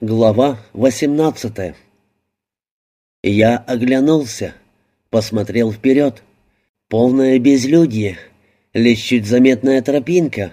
Глава 18 Я оглянулся, посмотрел вперед. Полное безлюдье, лишь чуть заметная тропинка,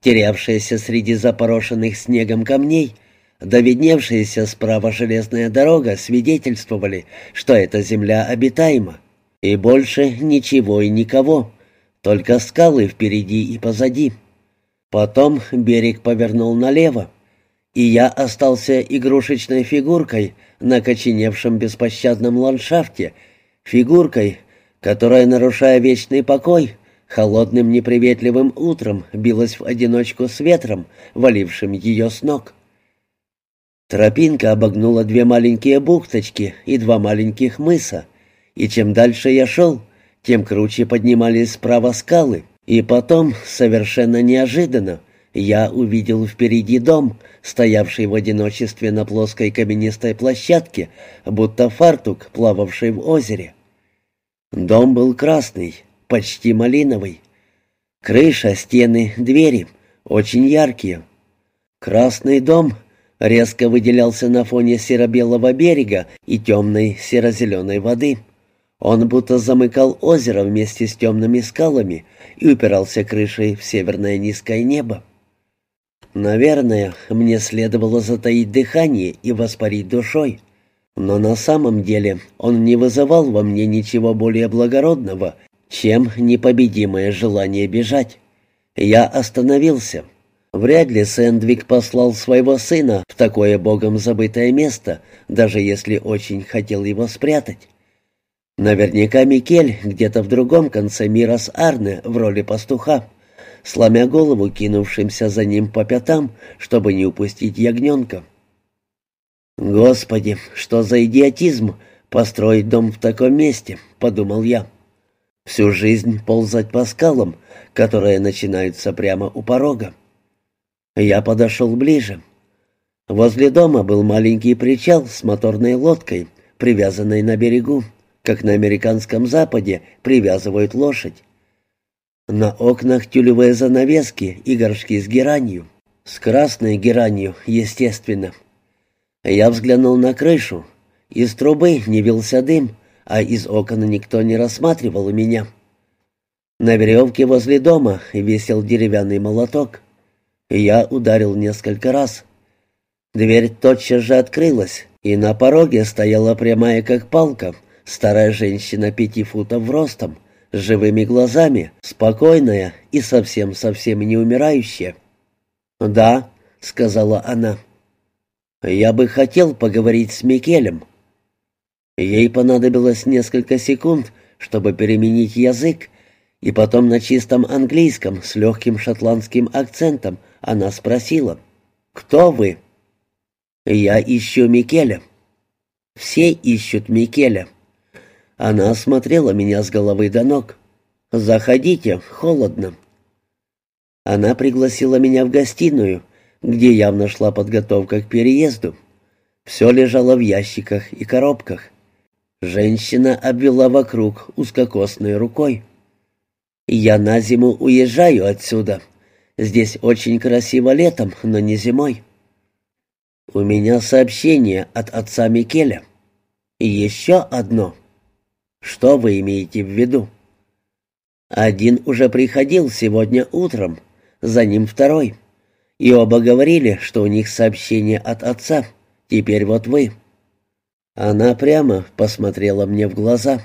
терявшаяся среди запорошенных снегом камней, да видневшаяся справа железная дорога свидетельствовали, что эта земля обитаема. И больше ничего и никого, только скалы впереди и позади. Потом берег повернул налево, и я остался игрушечной фигуркой на коченевшем беспощадном ландшафте, фигуркой, которая, нарушая вечный покой, холодным неприветливым утром билась в одиночку с ветром, валившим ее с ног. Тропинка обогнула две маленькие бухточки и два маленьких мыса, и чем дальше я шел, тем круче поднимались справа скалы, и потом, совершенно неожиданно, я увидел впереди дом, стоявший в одиночестве на плоской каменистой площадке, будто фартук, плававший в озере. Дом был красный, почти малиновый. Крыша, стены, двери очень яркие. Красный дом резко выделялся на фоне серо-белого берега и темной серо-зеленой воды. Он будто замыкал озеро вместе с темными скалами и упирался крышей в северное низкое небо. Наверное, мне следовало затаить дыхание и воспарить душой. Но на самом деле он не вызывал во мне ничего более благородного, чем непобедимое желание бежать. Я остановился. Вряд ли Сэндвик послал своего сына в такое богом забытое место, даже если очень хотел его спрятать. Наверняка Микель где-то в другом конце мира с Арне в роли пастуха сломя голову кинувшимся за ним по пятам, чтобы не упустить ягненка. «Господи, что за идиотизм построить дом в таком месте?» — подумал я. «Всю жизнь ползать по скалам, которые начинаются прямо у порога». Я подошел ближе. Возле дома был маленький причал с моторной лодкой, привязанной на берегу, как на американском западе привязывают лошадь. На окнах тюлевые занавески и горшки с геранью. С красной геранью, естественно. Я взглянул на крышу. Из трубы не вился дым, а из окон никто не рассматривал меня. На веревке возле дома висел деревянный молоток. Я ударил несколько раз. Дверь тотчас же открылась, и на пороге стояла прямая как палка старая женщина пяти футов ростом с живыми глазами, спокойная и совсем-совсем не умирающая. «Да», — сказала она, — «я бы хотел поговорить с Микелем». Ей понадобилось несколько секунд, чтобы переменить язык, и потом на чистом английском с легким шотландским акцентом она спросила, «Кто вы?» «Я ищу Микеля». «Все ищут Микеля». Она осмотрела меня с головы до ног. «Заходите, холодно». Она пригласила меня в гостиную, где явно шла подготовка к переезду. Все лежало в ящиках и коробках. Женщина обвела вокруг узкокосной рукой. «Я на зиму уезжаю отсюда. Здесь очень красиво летом, но не зимой». «У меня сообщение от отца Микеля. И еще одно». Что вы имеете в виду? Один уже приходил сегодня утром, за ним второй. И оба говорили, что у них сообщение от отца. Теперь вот вы. Она прямо посмотрела мне в глаза.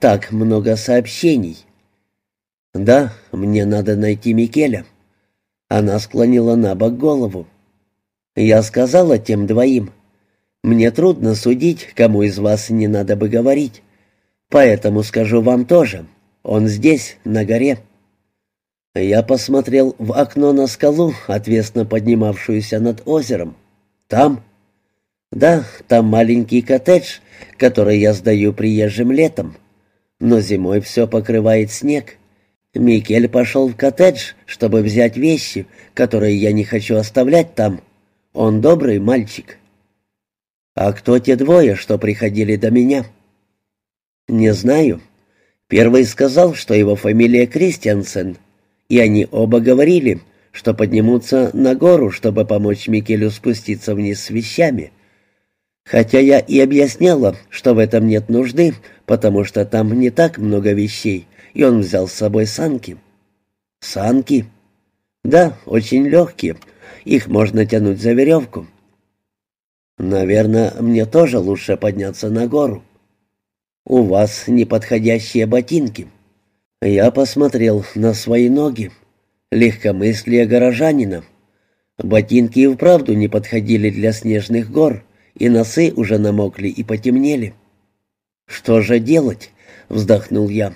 Так много сообщений. Да, мне надо найти Микеля. Она склонила на бок голову. Я сказала тем двоим. Мне трудно судить, кому из вас не надо бы говорить. Поэтому скажу вам тоже. Он здесь, на горе». Я посмотрел в окно на скалу, отвесно поднимавшуюся над озером. «Там?» «Да, там маленький коттедж, который я сдаю приезжим летом. Но зимой все покрывает снег. Микель пошел в коттедж, чтобы взять вещи, которые я не хочу оставлять там. Он добрый мальчик». «А кто те двое, что приходили до меня?» «Не знаю. Первый сказал, что его фамилия Кристиансен, и они оба говорили, что поднимутся на гору, чтобы помочь Микелю спуститься вниз с вещами. Хотя я и объясняла, что в этом нет нужды, потому что там не так много вещей, и он взял с собой санки. Санки? Да, очень легкие. Их можно тянуть за веревку. Наверное, мне тоже лучше подняться на гору. У вас неподходящие ботинки. Я посмотрел на свои ноги. Легкомыслие горожанина. Ботинки и вправду не подходили для снежных гор, и носы уже намокли и потемнели. «Что же делать?» — вздохнул я.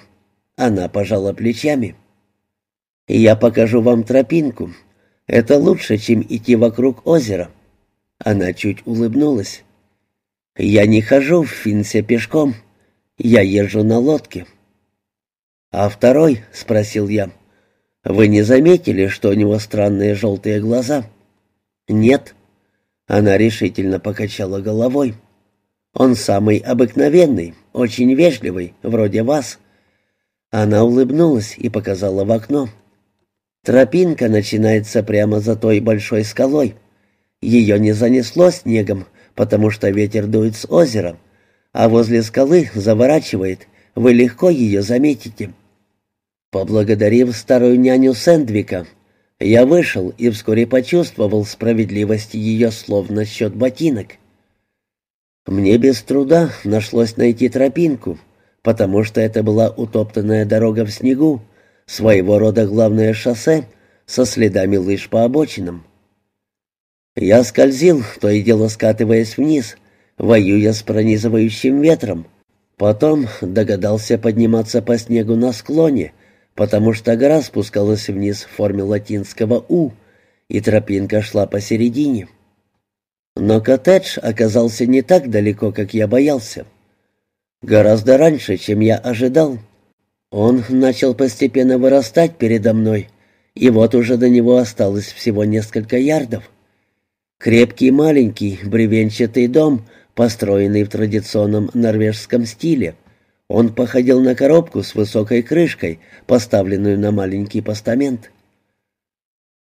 Она пожала плечами. «Я покажу вам тропинку. Это лучше, чем идти вокруг озера». Она чуть улыбнулась. «Я не хожу в Финсе пешком. Я езжу на лодке». «А второй?» — спросил я. «Вы не заметили, что у него странные желтые глаза?» «Нет». Она решительно покачала головой. «Он самый обыкновенный, очень вежливый, вроде вас». Она улыбнулась и показала в окно. Тропинка начинается прямо за той большой скалой. Ее не занесло снегом, потому что ветер дует с озера, а возле скалы заворачивает, вы легко ее заметите. Поблагодарив старую няню Сэндвика, я вышел и вскоре почувствовал справедливость ее слов насчет ботинок. Мне без труда нашлось найти тропинку, потому что это была утоптанная дорога в снегу, своего рода главное шоссе со следами лыж по обочинам. Я скользил, то и дело скатываясь вниз, воюя с пронизывающим ветром. Потом догадался подниматься по снегу на склоне — потому что гора спускалась вниз в форме латинского «У», и тропинка шла посередине. Но коттедж оказался не так далеко, как я боялся. Гораздо раньше, чем я ожидал. Он начал постепенно вырастать передо мной, и вот уже до него осталось всего несколько ярдов. Крепкий маленький бревенчатый дом, построенный в традиционном норвежском стиле, он походил на коробку с высокой крышкой, поставленную на маленький постамент.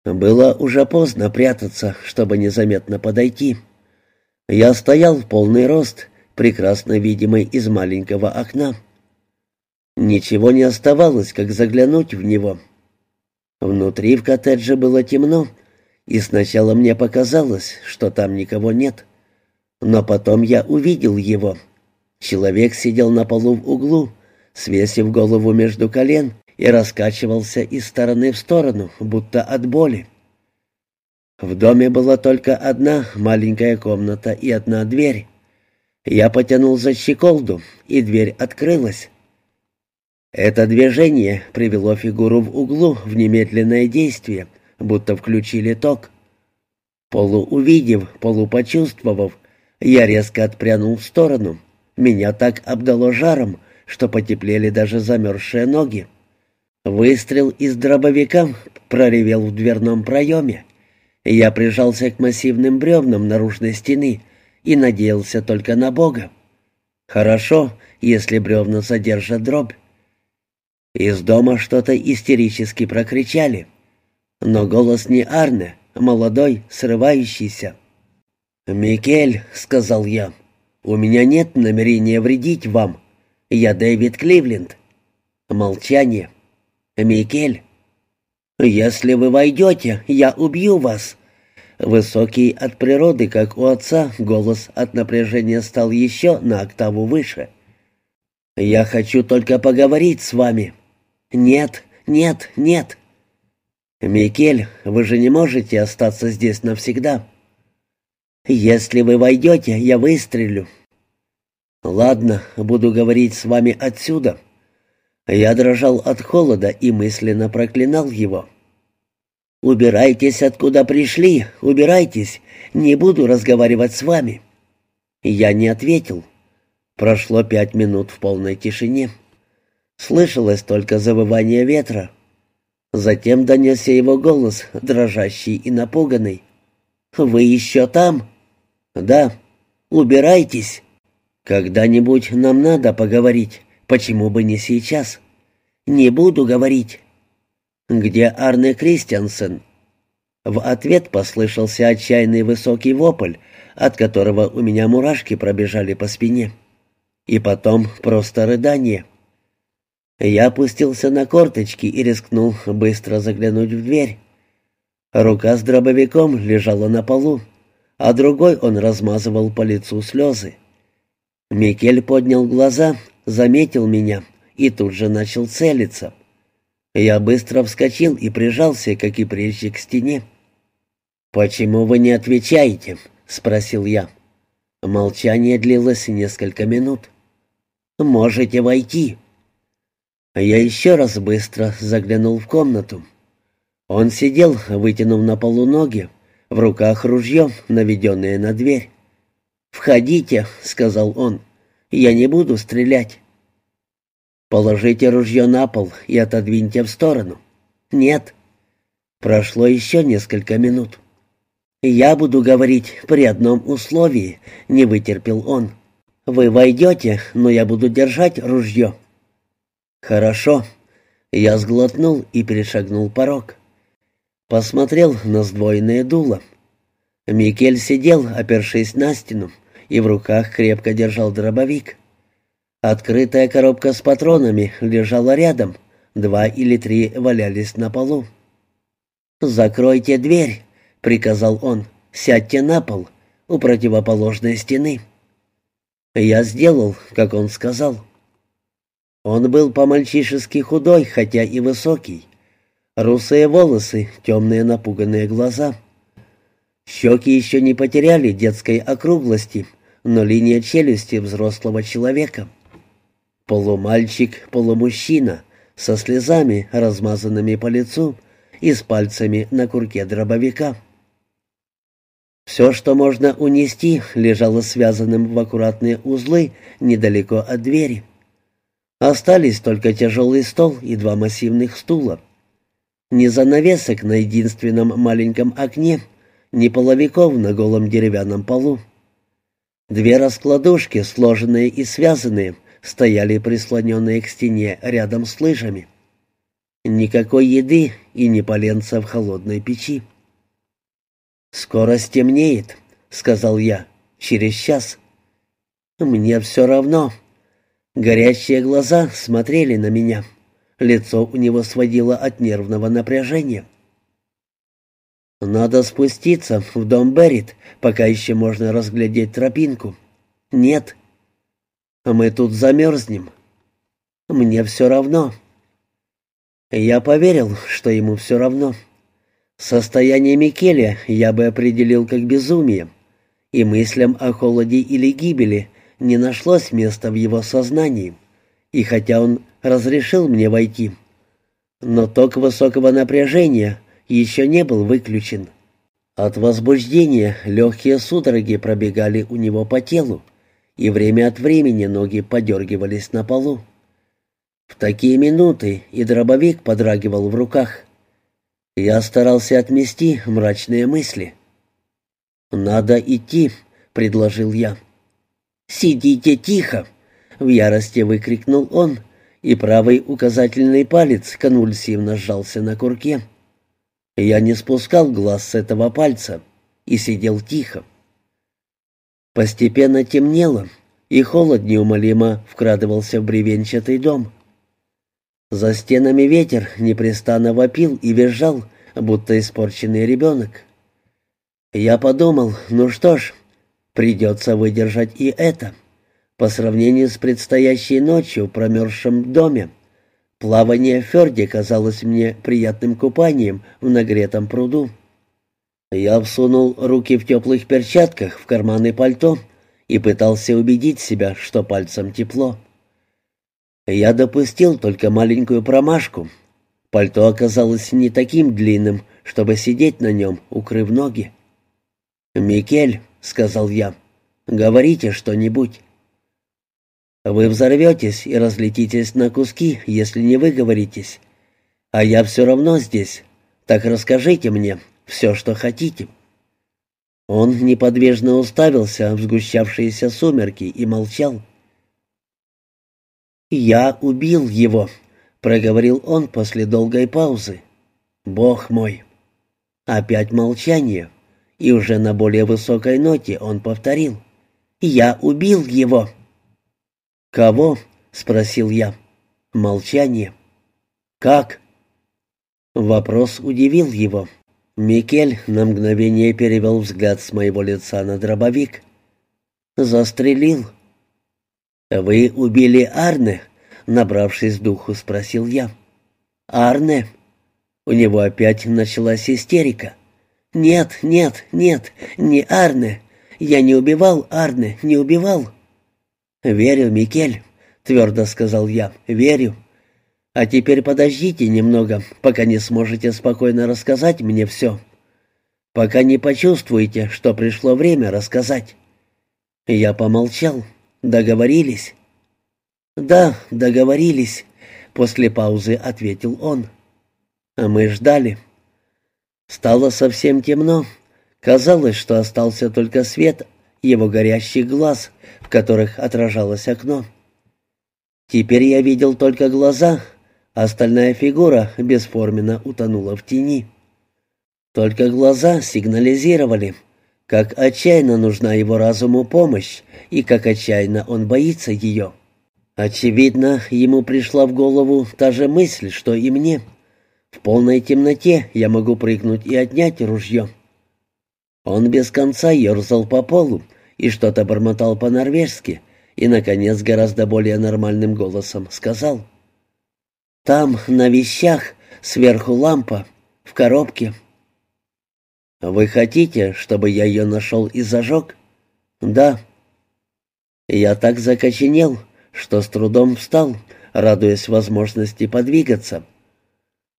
Было уже поздно прятаться, чтобы незаметно подойти. Я стоял в полный рост, прекрасно видимый из маленького окна. Ничего не оставалось, как заглянуть в него. Внутри в коттедже было темно, и сначала мне показалось, что там никого нет. Но потом я увидел его — Человек сидел на полу в углу, свесив голову между колен и раскачивался из стороны в сторону, будто от боли. В доме была только одна маленькая комната и одна дверь. Я потянул за щеколду, и дверь открылась. Это движение привело фигуру в углу в немедленное действие, будто включили ток. Полуувидев, полупочувствовав, я резко отпрянул в сторону — меня так обдало жаром, что потеплели даже замерзшие ноги. Выстрел из дробовика проревел в дверном проеме. Я прижался к массивным бревнам наружной стены и надеялся только на Бога. Хорошо, если бревна задержат дробь. Из дома что-то истерически прокричали. Но голос не Арне, молодой, срывающийся. «Микель», — сказал я, у меня нет намерения вредить вам. Я Дэвид Кливленд». Молчание. «Микель, если вы войдете, я убью вас». Высокий от природы, как у отца, голос от напряжения стал еще на октаву выше. «Я хочу только поговорить с вами». «Нет, нет, нет». «Микель, вы же не можете остаться здесь навсегда». «Если вы войдете, я выстрелю». «Ладно, буду говорить с вами отсюда». Я дрожал от холода и мысленно проклинал его. «Убирайтесь, откуда пришли, убирайтесь, не буду разговаривать с вами». Я не ответил. Прошло пять минут в полной тишине. Слышалось только завывание ветра. Затем донесся его голос, дрожащий и напуганный. «Вы еще там?» «Да, убирайтесь. Когда-нибудь нам надо поговорить, почему бы не сейчас?» «Не буду говорить». «Где Арне Кристиансен?» В ответ послышался отчаянный высокий вопль, от которого у меня мурашки пробежали по спине. И потом просто рыдание. Я опустился на корточки и рискнул быстро заглянуть в дверь. Рука с дробовиком лежала на полу, а другой он размазывал по лицу слезы. Микель поднял глаза, заметил меня и тут же начал целиться. Я быстро вскочил и прижался, как и прежде, к стене. «Почему вы не отвечаете?» — спросил я. Молчание длилось несколько минут. «Можете войти». Я еще раз быстро заглянул в комнату. Он сидел, вытянув на полу ноги, в руках ружье, наведенное на дверь. «Входите», — сказал он, — «я не буду стрелять». «Положите ружье на пол и отодвиньте в сторону». «Нет». Прошло еще несколько минут. «Я буду говорить при одном условии», — не вытерпел он. «Вы войдете, но я буду держать ружье». «Хорошо». Я сглотнул и перешагнул порог. Посмотрел на сдвоенное дуло. Микель сидел, опершись на стену, и в руках крепко держал дробовик. Открытая коробка с патронами лежала рядом, два или три валялись на полу. «Закройте дверь», — приказал он, — «сядьте на пол у противоположной стены». Я сделал, как он сказал. Он был по-мальчишески худой, хотя и высокий. Русые волосы, темные напуганные глаза. Щеки еще не потеряли детской округлости, но линия челюсти взрослого человека. Полумальчик, полумужчина, со слезами, размазанными по лицу, и с пальцами на курке дробовика. Все, что можно унести, лежало связанным в аккуратные узлы недалеко от двери. Остались только тяжелый стол и два массивных стула. Ни занавесок на единственном маленьком окне, ни половиков на голом деревянном полу. Две раскладушки, сложенные и связанные, стояли прислоненные к стене рядом с лыжами. Никакой еды и ни поленца в холодной печи. «Скоро стемнеет», — сказал я, — «через час». «Мне все равно». Горящие глаза смотрели на меня. Лицо у него сводило от нервного напряжения. «Надо спуститься в дом Беррит, пока еще можно разглядеть тропинку». «Нет». «Мы тут замерзнем». «Мне все равно». Я поверил, что ему все равно. Состояние Микеля я бы определил как безумие, и мыслям о холоде или гибели не нашлось места в его сознании. И хотя он разрешил мне войти. Но ток высокого напряжения еще не был выключен. От возбуждения легкие судороги пробегали у него по телу, и время от времени ноги подергивались на полу. В такие минуты и дробовик подрагивал в руках. Я старался отмести мрачные мысли. «Надо идти», — предложил я. «Сидите тихо!» — в ярости выкрикнул он и правый указательный палец конвульсивно сжался на курке. Я не спускал глаз с этого пальца и сидел тихо. Постепенно темнело, и холод неумолимо вкрадывался в бревенчатый дом. За стенами ветер непрестанно вопил и визжал, будто испорченный ребенок. Я подумал, ну что ж, придется выдержать и это. По сравнению с предстоящей ночью в промерзшем доме, плавание в ферде казалось мне приятным купанием в нагретом пруду. Я всунул руки в теплых перчатках в карманы пальто и пытался убедить себя, что пальцем тепло. Я допустил только маленькую промашку. Пальто оказалось не таким длинным, чтобы сидеть на нем, укрыв ноги. «Микель», — сказал я, — «говорите что-нибудь». Вы взорветесь и разлетитесь на куски, если не выговоритесь. А я все равно здесь. Так расскажите мне все, что хотите». Он неподвижно уставился в сгущавшиеся сумерки и молчал. «Я убил его», — проговорил он после долгой паузы. «Бог мой!» Опять молчание, и уже на более высокой ноте он повторил. «Я убил его!» «Кого?» — спросил я. Молчание. «Как?» Вопрос удивил его. Микель на мгновение перевел взгляд с моего лица на дробовик. «Застрелил». «Вы убили Арне?» — набравшись духу, спросил я. «Арне?» У него опять началась истерика. «Нет, нет, нет, не Арне. Я не убивал Арне, не убивал». «Верю, Микель», — твердо сказал я, — «верю. А теперь подождите немного, пока не сможете спокойно рассказать мне все. Пока не почувствуете, что пришло время рассказать». Я помолчал. «Договорились?» «Да, договорились», — после паузы ответил он. А мы ждали. Стало совсем темно. Казалось, что остался только свет его горящих глаз, в которых отражалось окно. Теперь я видел только глаза, остальная фигура бесформенно утонула в тени. Только глаза сигнализировали, как отчаянно нужна его разуму помощь и как отчаянно он боится ее. Очевидно, ему пришла в голову та же мысль, что и мне — в полной темноте я могу прыгнуть и отнять ружье. Он без конца ерзал по полу и что-то бормотал по-норвежски, и, наконец, гораздо более нормальным голосом сказал. «Там, на вещах, сверху лампа, в коробке». «Вы хотите, чтобы я ее нашел и зажег?» «Да». Я так закоченел, что с трудом встал, радуясь возможности подвигаться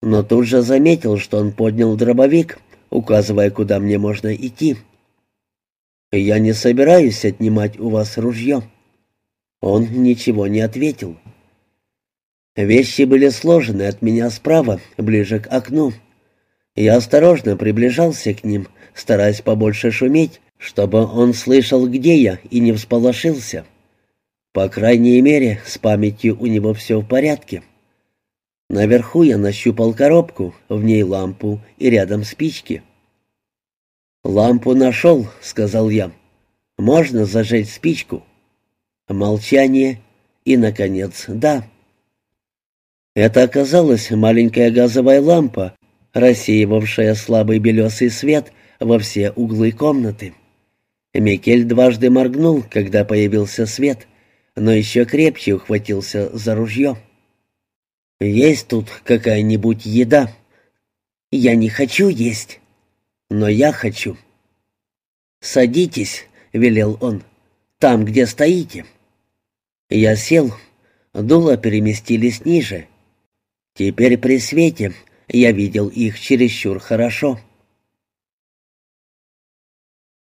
но тут же заметил, что он поднял дробовик, указывая, куда мне можно идти. «Я не собираюсь отнимать у вас ружье». Он ничего не ответил. Вещи были сложены от меня справа, ближе к окну. Я осторожно приближался к ним, стараясь побольше шуметь, чтобы он слышал, где я, и не всполошился. По крайней мере, с памятью у него все в порядке. Наверху я нащупал коробку, в ней лампу и рядом спички. «Лампу нашел», — сказал я. «Можно зажечь спичку?» Молчание и, наконец, «да». Это оказалась маленькая газовая лампа, рассеивавшая слабый белесый свет во все углы комнаты. Микель дважды моргнул, когда появился свет, но еще крепче ухватился за ружье. «Есть тут какая-нибудь еда?» «Я не хочу есть, но я хочу». «Садитесь», — велел он, — «там, где стоите». Я сел, дула переместились ниже. Теперь при свете я видел их чересчур хорошо.